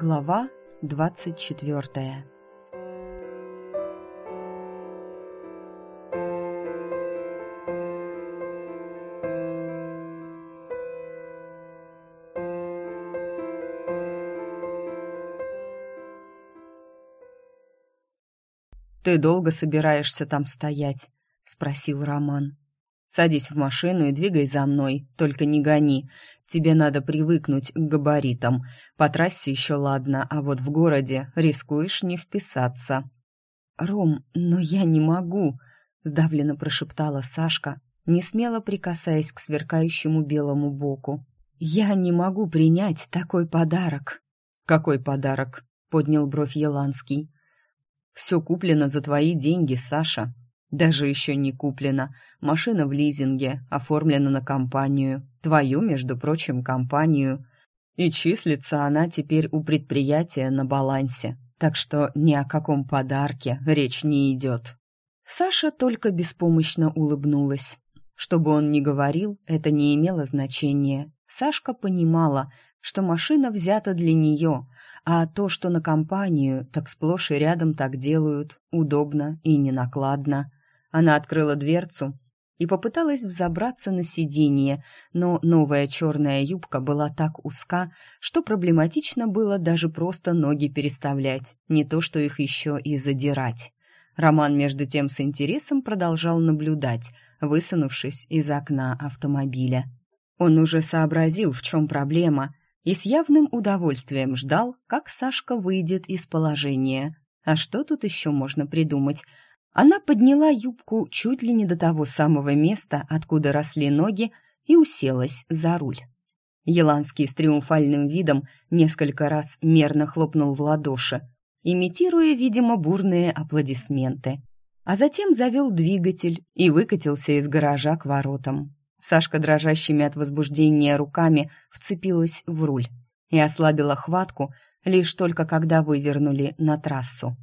Глава двадцать четвертая «Ты долго собираешься там стоять?» — спросил Роман. «Садись в машину и двигай за мной, только не гони. Тебе надо привыкнуть к габаритам. По трассе еще ладно, а вот в городе рискуешь не вписаться». «Ром, но я не могу», — сдавленно прошептала Сашка, не смело прикасаясь к сверкающему белому боку. «Я не могу принять такой подарок». «Какой подарок?» — поднял бровь Еланский. Все куплено за твои деньги, Саша. Даже еще не куплено. Машина в лизинге, оформлена на компанию. Твою, между прочим, компанию. И числится она теперь у предприятия на балансе. Так что ни о каком подарке речь не идет. Саша только беспомощно улыбнулась. Что бы он ни говорил, это не имело значения. Сашка понимала, что машина взята для нее, а то, что на компанию, так сплошь и рядом так делают, удобно и ненакладно. Она открыла дверцу и попыталась взобраться на сиденье, но новая черная юбка была так узка, что проблематично было даже просто ноги переставлять, не то что их еще и задирать. Роман между тем с интересом продолжал наблюдать, высунувшись из окна автомобиля. Он уже сообразил, в чем проблема, и с явным удовольствием ждал, как Сашка выйдет из положения. А что тут еще можно придумать? Она подняла юбку чуть ли не до того самого места, откуда росли ноги, и уселась за руль. Еланский с триумфальным видом несколько раз мерно хлопнул в ладоши, имитируя, видимо, бурные аплодисменты, а затем завел двигатель и выкатился из гаража к воротам. Сашка дрожащими от возбуждения руками вцепилась в руль и ослабила хватку лишь только когда вывернули на трассу.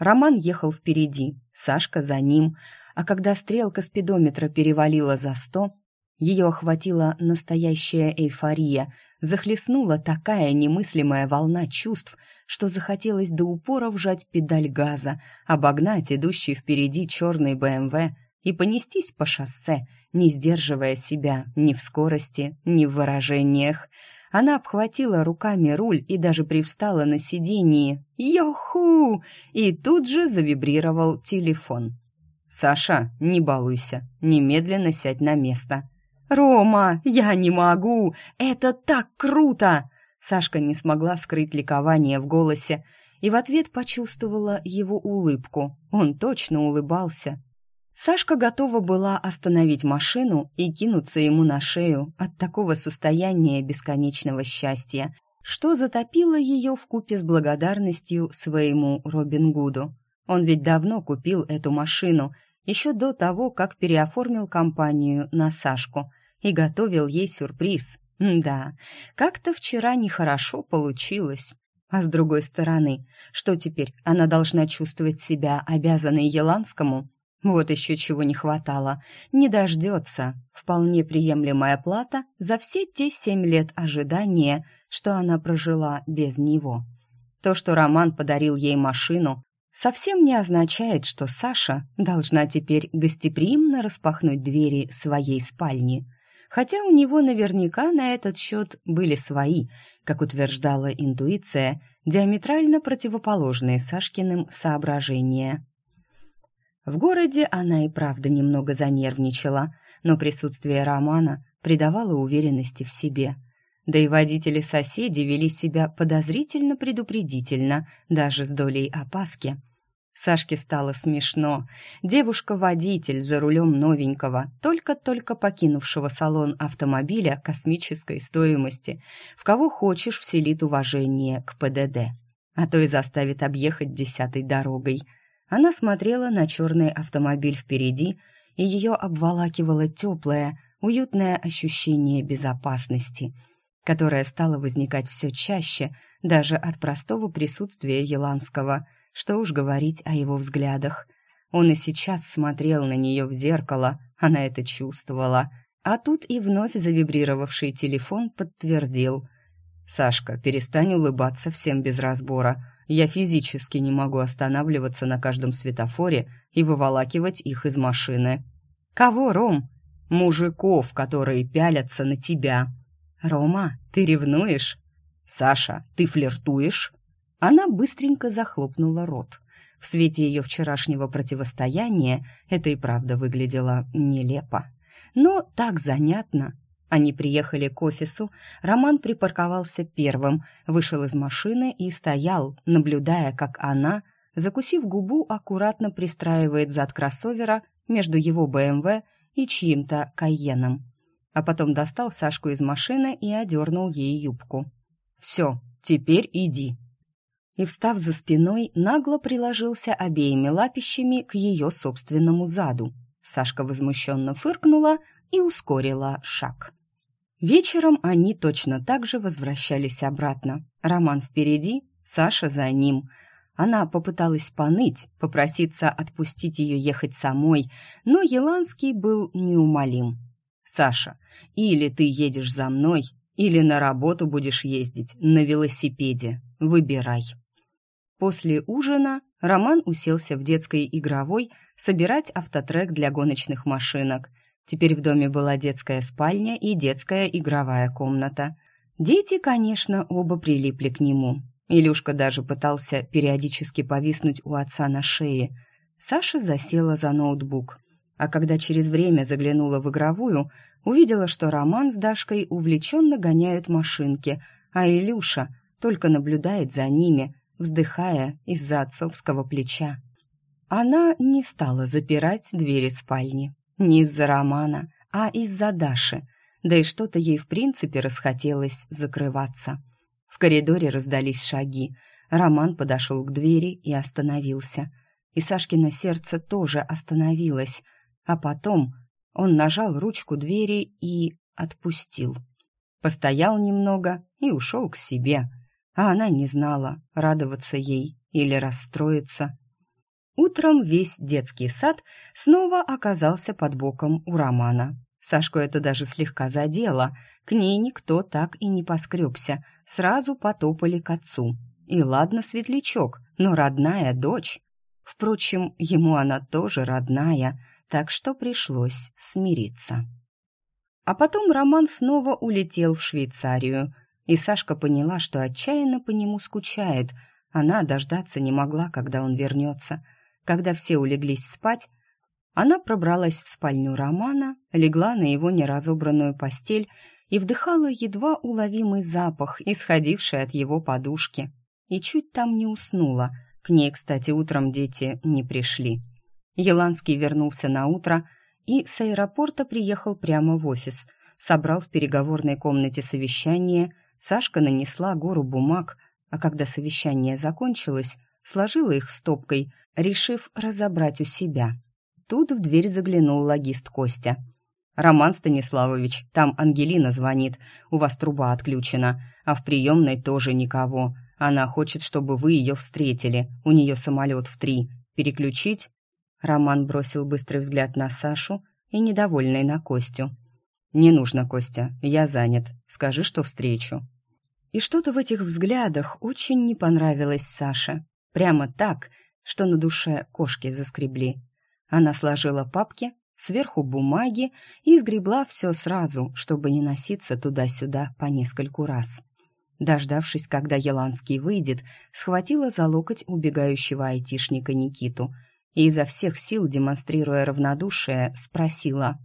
Роман ехал впереди, Сашка за ним, а когда стрелка спидометра перевалила за сто, ее охватила настоящая эйфория, захлестнула такая немыслимая волна чувств, что захотелось до упора вжать педаль газа, обогнать идущий впереди черный БМВ и понестись по шоссе, не сдерживая себя ни в скорости, ни в выражениях. Она обхватила руками руль и даже привстала на сиденье. «Йоху!» И тут же завибрировал телефон. «Саша, не балуйся, немедленно сядь на место». «Рома, я не могу! Это так круто!» Сашка не смогла скрыть ликование в голосе и в ответ почувствовала его улыбку. Он точно улыбался, Сашка готова была остановить машину и кинуться ему на шею от такого состояния бесконечного счастья, что затопило ее в купе с благодарностью своему Робин Гуду. Он ведь давно купил эту машину, еще до того, как переоформил компанию на Сашку и готовил ей сюрприз. Да, как-то вчера нехорошо получилось. А с другой стороны, что теперь, она должна чувствовать себя обязанной Еланскому? Вот еще чего не хватало. Не дождется. Вполне приемлемая плата за все те семь лет ожидания, что она прожила без него. То, что Роман подарил ей машину, совсем не означает, что Саша должна теперь гостеприимно распахнуть двери своей спальни. Хотя у него наверняка на этот счет были свои, как утверждала интуиция, диаметрально противоположные Сашкиным соображения. В городе она и правда немного занервничала, но присутствие Романа придавало уверенности в себе. Да и водители-соседи вели себя подозрительно предупредительно, даже с долей опаски. Сашке стало смешно. Девушка-водитель за рулем новенького, только-только покинувшего салон автомобиля космической стоимости, в кого хочешь вселит уважение к ПДД, а то и заставит объехать десятой дорогой – она смотрела на черный автомобиль впереди, и ее обволакивало теплое, уютное ощущение безопасности, которое стало возникать все чаще даже от простого присутствия Еланского, что уж говорить о его взглядах. Он и сейчас смотрел на нее в зеркало, она это чувствовала. А тут и вновь завибрировавший телефон подтвердил. Сашка, перестань улыбаться всем без разбора. Я физически не могу останавливаться на каждом светофоре и выволакивать их из машины. Кого, Ром? Мужиков, которые пялятся на тебя. Рома, ты ревнуешь? Саша, ты флиртуешь? Она быстренько захлопнула рот. В свете ее вчерашнего противостояния это и правда выглядело нелепо. Но так занятно. Они приехали к офису, Роман припарковался первым, вышел из машины и стоял, наблюдая, как она, закусив губу, аккуратно пристраивает зад кроссовера между его БМВ и чьим-то Кайеном. А потом достал Сашку из машины и одернул ей юбку. «Все, теперь иди». И, встав за спиной, нагло приложился обеими лапищами к ее собственному заду. Сашка возмущенно фыркнула и ускорила шаг. Вечером они точно так же возвращались обратно. Роман впереди, Саша за ним. Она попыталась поныть, попроситься отпустить ее ехать самой, но Еланский был неумолим. «Саша, или ты едешь за мной, или на работу будешь ездить на велосипеде. Выбирай». После ужина Роман уселся в детской игровой собирать автотрек для гоночных машинок – Теперь в доме была детская спальня и детская игровая комната. Дети, конечно, оба прилипли к нему. Илюшка даже пытался периодически повиснуть у отца на шее. Саша засела за ноутбук. А когда через время заглянула в игровую, увидела, что Роман с Дашкой увлеченно гоняют машинки, а Илюша только наблюдает за ними, вздыхая из-за отцовского плеча. Она не стала запирать двери спальни. Не из-за Романа, а из-за Даши. Да и что-то ей в принципе расхотелось закрываться. В коридоре раздались шаги. Роман подошел к двери и остановился. И Сашкино сердце тоже остановилось. А потом он нажал ручку двери и отпустил. Постоял немного и ушел к себе. А она не знала, радоваться ей или расстроиться. Утром весь детский сад снова оказался под боком у Романа. Сашку это даже слегка задело. К ней никто так и не поскребся. Сразу потопали к отцу. И ладно, светлячок, но родная дочь. Впрочем, ему она тоже родная, так что пришлось смириться. А потом Роман снова улетел в Швейцарию, и Сашка поняла, что отчаянно по нему скучает. Она дождаться не могла, когда он вернется — когда все улеглись спать, она пробралась в спальню Романа, легла на его неразобранную постель и вдыхала едва уловимый запах, исходивший от его подушки. И чуть там не уснула. К ней, кстати, утром дети не пришли. Еланский вернулся на утро и с аэропорта приехал прямо в офис. Собрал в переговорной комнате совещание, Сашка нанесла гору бумаг, а когда совещание закончилось, сложила их стопкой решив разобрать у себя. Тут в дверь заглянул логист Костя. «Роман Станиславович, там Ангелина звонит, у вас труба отключена, а в приемной тоже никого. Она хочет, чтобы вы ее встретили, у нее самолет в три. Переключить?» Роман бросил быстрый взгляд на Сашу и недовольный на Костю. «Не нужно, Костя, я занят. Скажи, что встречу». И что-то в этих взглядах очень не понравилось Саше. Прямо так, что на душе кошки заскребли. Она сложила папки, сверху бумаги и сгребла все сразу, чтобы не носиться туда-сюда по нескольку раз. Дождавшись, когда Еланский выйдет, схватила за локоть убегающего айтишника Никиту и изо всех сил, демонстрируя равнодушие, спросила.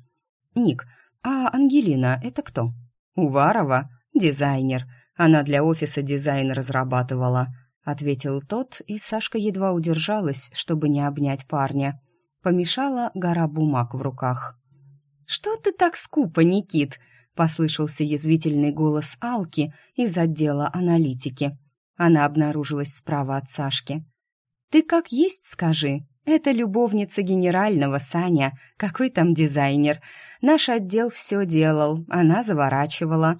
«Ник, а Ангелина — это кто?» «Уварова, дизайнер. Она для офиса дизайн разрабатывала ответил тот, и Сашка едва удержалась, чтобы не обнять парня. Помешала гора бумаг в руках. «Что ты так скупо, Никит?» — послышался язвительный голос Алки из отдела аналитики. Она обнаружилась справа от Сашки. «Ты как есть скажи. Это любовница генерального, Саня. Какой там дизайнер? Наш отдел все делал, она заворачивала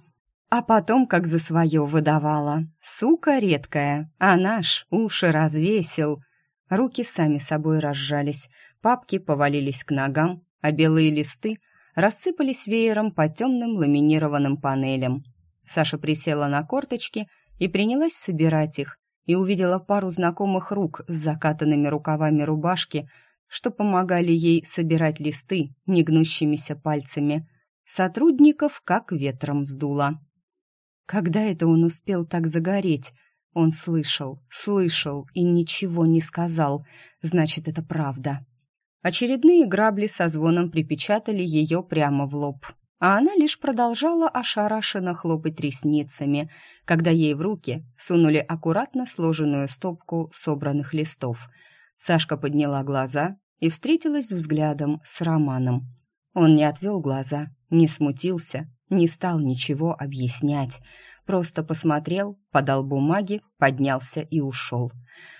а потом как за свое выдавала. Сука редкая, а наш уши развесил. Руки сами собой разжались, папки повалились к ногам, а белые листы рассыпались веером по темным ламинированным панелям. Саша присела на корточки и принялась собирать их, и увидела пару знакомых рук с закатанными рукавами рубашки, что помогали ей собирать листы негнущимися пальцами. Сотрудников как ветром сдуло. Когда это он успел так загореть? Он слышал, слышал и ничего не сказал. Значит, это правда. Очередные грабли со звоном припечатали ее прямо в лоб а она лишь продолжала ошарашенно хлопать ресницами, когда ей в руки сунули аккуратно сложенную стопку собранных листов. Сашка подняла глаза и встретилась взглядом с Романом. Он не отвел глаза, не смутился, не стал ничего объяснять, просто посмотрел, подал бумаги, поднялся и ушел.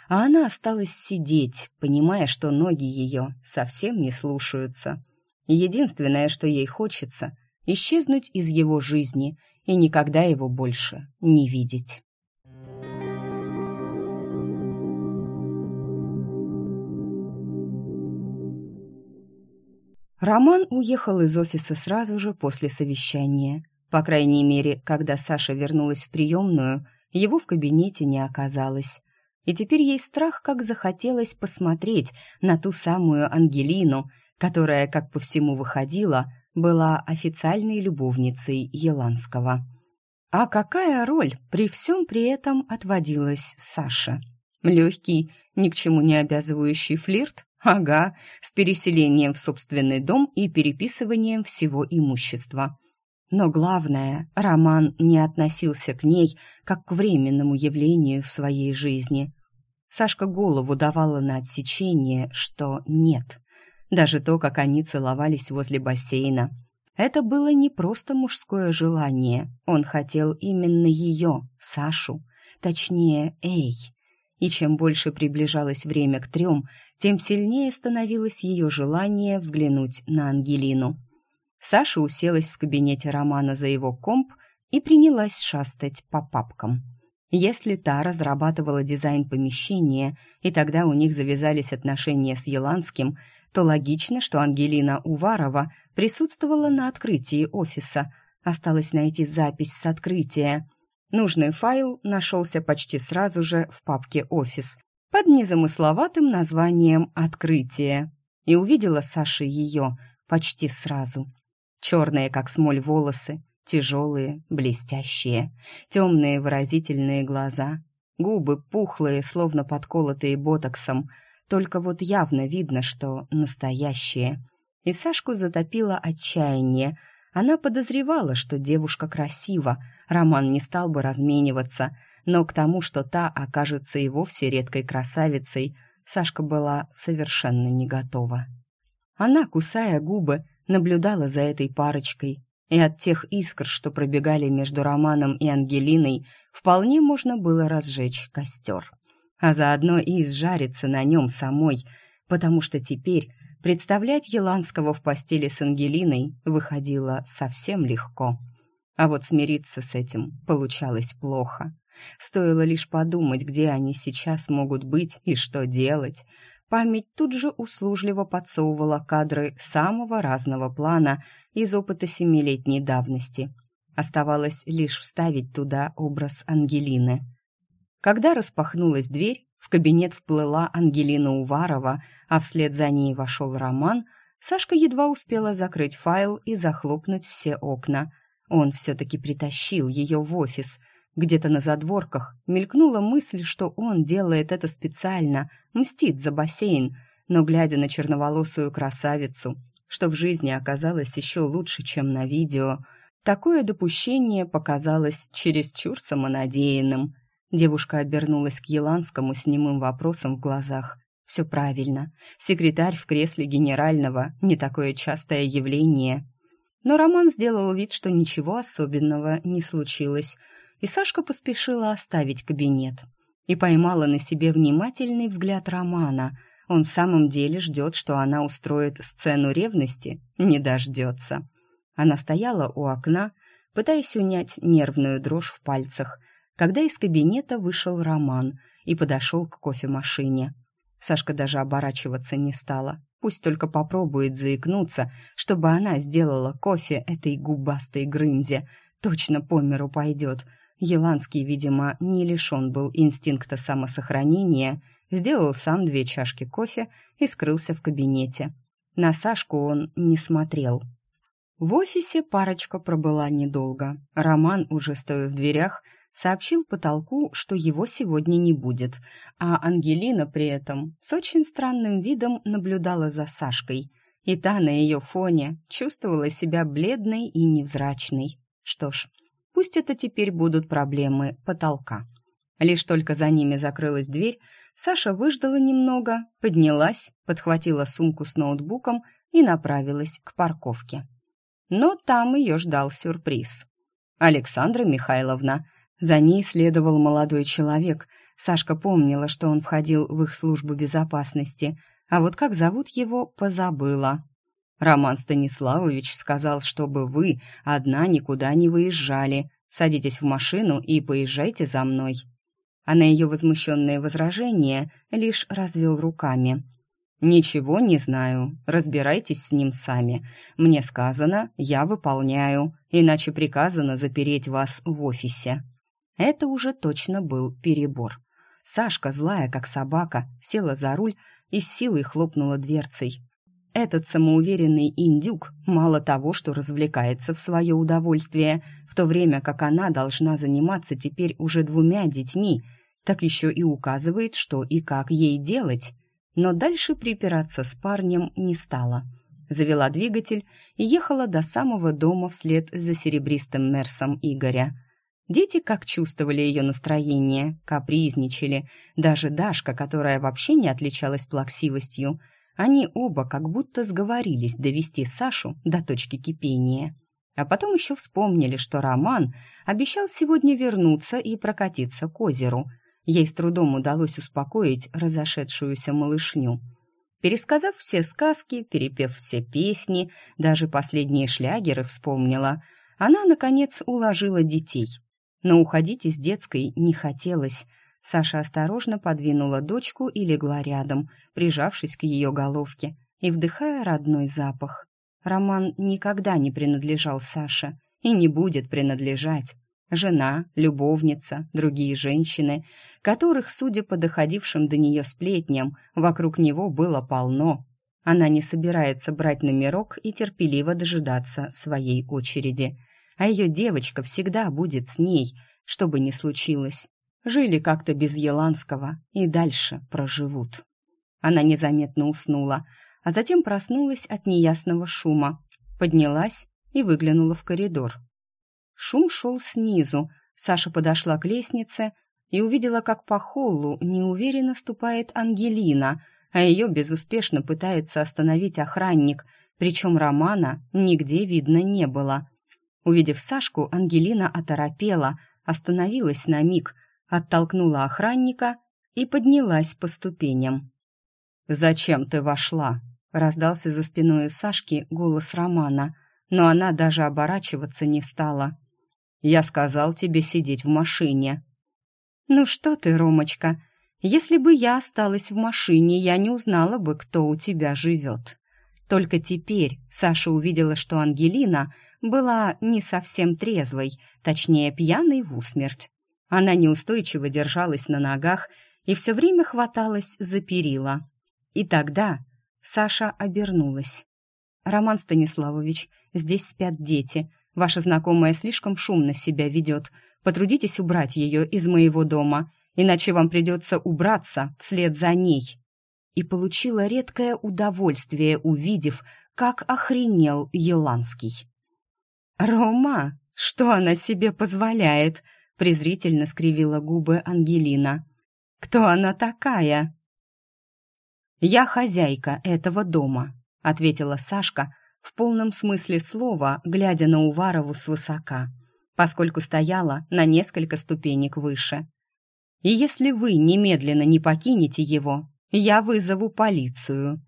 А она осталась сидеть, понимая, что ноги ее совсем не слушаются. Единственное, что ей хочется — исчезнуть из его жизни и никогда его больше не видеть. Роман уехал из офиса сразу же после совещания. По крайней мере, когда Саша вернулась в приемную, его в кабинете не оказалось. И теперь ей страх как захотелось посмотреть на ту самую Ангелину, которая, как по всему выходила, была официальной любовницей Еланского. А какая роль при всем при этом отводилась Саше? Легкий, ни к чему не обязывающий флирт? Ага, с переселением в собственный дом и переписыванием всего имущества. Но главное, Роман не относился к ней как к временному явлению в своей жизни. Сашка голову давала на отсечение, что нет. Даже то, как они целовались возле бассейна. Это было не просто мужское желание. Он хотел именно ее, Сашу. Точнее, Эй. И чем больше приближалось время к трем, тем сильнее становилось ее желание взглянуть на Ангелину. Саша уселась в кабинете Романа за его комп и принялась шастать по папкам. Если та разрабатывала дизайн помещения, и тогда у них завязались отношения с Еланским, то логично, что Ангелина Уварова присутствовала на открытии офиса. Осталось найти запись с открытия. Нужный файл нашелся почти сразу же в папке «Офис» под незамысловатым названием «Открытие». И увидела Саша ее почти сразу. Черные, как смоль, волосы, тяжелые, блестящие, темные выразительные глаза, губы пухлые, словно подколотые ботоксом — только вот явно видно, что настоящее. И Сашку затопило отчаяние. Она подозревала, что девушка красива, Роман не стал бы размениваться, но к тому, что та окажется и вовсе редкой красавицей, Сашка была совершенно не готова. Она, кусая губы, наблюдала за этой парочкой, и от тех искр, что пробегали между Романом и Ангелиной, вполне можно было разжечь костер а заодно и изжариться на нем самой, потому что теперь представлять Еланского в постели с Ангелиной выходило совсем легко. А вот смириться с этим получалось плохо. Стоило лишь подумать, где они сейчас могут быть и что делать. Память тут же услужливо подсовывала кадры самого разного плана из опыта семилетней давности. Оставалось лишь вставить туда образ Ангелины — когда распахнулась дверь, в кабинет вплыла Ангелина Уварова, а вслед за ней вошел Роман, Сашка едва успела закрыть файл и захлопнуть все окна. Он все-таки притащил ее в офис. Где-то на задворках мелькнула мысль, что он делает это специально, мстит за бассейн, но, глядя на черноволосую красавицу, что в жизни оказалось еще лучше, чем на видео, такое допущение показалось чересчур самонадеянным — Девушка обернулась к Еланскому с немым вопросом в глазах. «Все правильно. Секретарь в кресле генерального — не такое частое явление». Но Роман сделал вид, что ничего особенного не случилось, и Сашка поспешила оставить кабинет. И поймала на себе внимательный взгляд Романа. Он в самом деле ждет, что она устроит сцену ревности? Не дождется. Она стояла у окна, пытаясь унять нервную дрожь в пальцах — когда из кабинета вышел Роман и подошел к кофемашине. Сашка даже оборачиваться не стала. Пусть только попробует заикнуться, чтобы она сделала кофе этой губастой грымзе. точно по миру пойдет. Еланский, видимо, не лишен был инстинкта самосохранения, сделал сам две чашки кофе и скрылся в кабинете. На Сашку он не смотрел. В офисе парочка пробыла недолго. Роман, уже стоя в дверях, сообщил потолку, что его сегодня не будет, а Ангелина при этом с очень странным видом наблюдала за Сашкой, и та на ее фоне чувствовала себя бледной и невзрачной. Что ж, Пусть это теперь будут проблемы потолка. Лишь только за ними закрылась дверь, Саша выждала немного, поднялась, подхватила сумку с ноутбуком и направилась к парковке. Но там ее ждал сюрприз. «Александра Михайловна». За ней следовал молодой человек. Сашка помнила, что он входил в их службу безопасности, а вот как зовут его, позабыла. Роман Станиславович сказал, чтобы вы одна никуда не выезжали. Садитесь в машину и поезжайте за мной. А на ее возмущенные возражения лишь развел руками. «Ничего не знаю. Разбирайтесь с ним сами. Мне сказано, я выполняю, иначе приказано запереть вас в офисе». Это уже точно был перебор. Сашка, злая как собака, села за руль и с силой хлопнула дверцей, этот самоуверенный индюк мало того, что развлекается в свое удовольствие, в то время как она должна заниматься теперь уже двумя детьми, так еще и указывает, что и как ей делать. Но дальше припираться с парнем не стала. Завела двигатель и ехала до самого дома вслед за серебристым Мерсом Игоря. Дети как чувствовали ее настроение, капризничали. Даже Дашка, которая вообще не отличалась плаксивостью – они оба как будто сговорились довести Сашу до точки кипения. А потом еще вспомнили, что Роман обещал сегодня вернуться и прокатиться к озеру. Ей с трудом удалось успокоить разошедшуюся малышню. Пересказав все сказки, перепев все песни, даже последние шлягеры вспомнила, она, наконец, уложила детей. Но уходить из детской не хотелось – Саша осторожно подвинула дочку и легла рядом, прижавшись к ее головке и вдыхая родной запах. Роман никогда не принадлежал Саше и не будет принадлежать. Жена, любовница, другие женщины, которых, судя по доходившим до нее сплетням, вокруг него было полно. Она не собирается брать номерок и терпеливо дожидаться своей очереди. А ее девочка всегда будет с ней, что бы ни случилось. Жили как-то без Еланского и дальше проживут. Она незаметно уснула, а затем проснулась от неясного шума, поднялась и выглянула в коридор. Шум шел снизу. Саша подошла к лестнице и увидела, как по холлу неуверенно ступает Ангелина, а ее безуспешно пытается остановить охранник, причем Романа нигде видно не было. Увидев Сашку, Ангелина оторопела, остановилась на миг, оттолкнула охранника и поднялась по ступеням. «Зачем ты вошла?» — раздался за спиной у Сашки голос Романа, но она даже оборачиваться не стала. «Я сказал тебе сидеть в машине». «Ну что ты, Ромочка, если бы я осталась в машине, я не узнала бы, кто у тебя живет». Только теперь Саша увидела, что Ангелина была не совсем трезвой, точнее, пьяной в усмерть. Она неустойчиво держалась на ногах и все время хваталась за перила. И тогда Саша обернулась. «Роман Станиславович, здесь спят дети. Ваша знакомая слишком шумно себя ведет. Потрудитесь убрать ее из моего дома, иначе вам придется убраться вслед за ней». И получила редкое удовольствие, увидев, как охренел Еланский. «Рома, что она себе позволяет?» Презрительно скривила губы Ангелина. Кто она такая? Я хозяйка этого дома, ответила Сашка в полном смысле слова, глядя на Уварову свысока, поскольку стояла на несколько ступенек выше. И если вы немедленно не покинете его, я вызову полицию.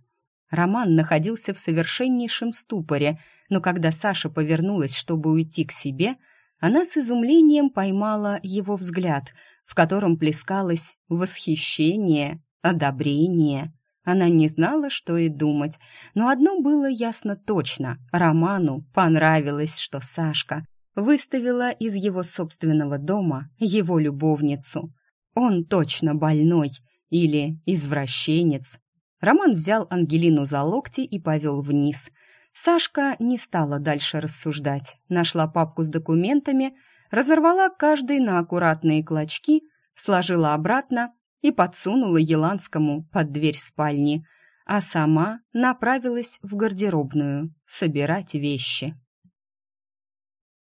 Роман находился в совершеннейшем ступоре, но когда Саша повернулась, чтобы уйти к себе, она с изумлением поймала его взгляд, в котором плескалось восхищение, одобрение. Она не знала, что и думать, но одно было ясно точно. Роману понравилось, что Сашка выставила из его собственного дома его любовницу. Он точно больной или извращенец. Роман взял Ангелину за локти и повел вниз. Сашка не стала дальше рассуждать. Нашла папку с документами, разорвала каждый на аккуратные клочки, сложила обратно и подсунула Еланскому под дверь спальни, а сама направилась в гардеробную собирать вещи.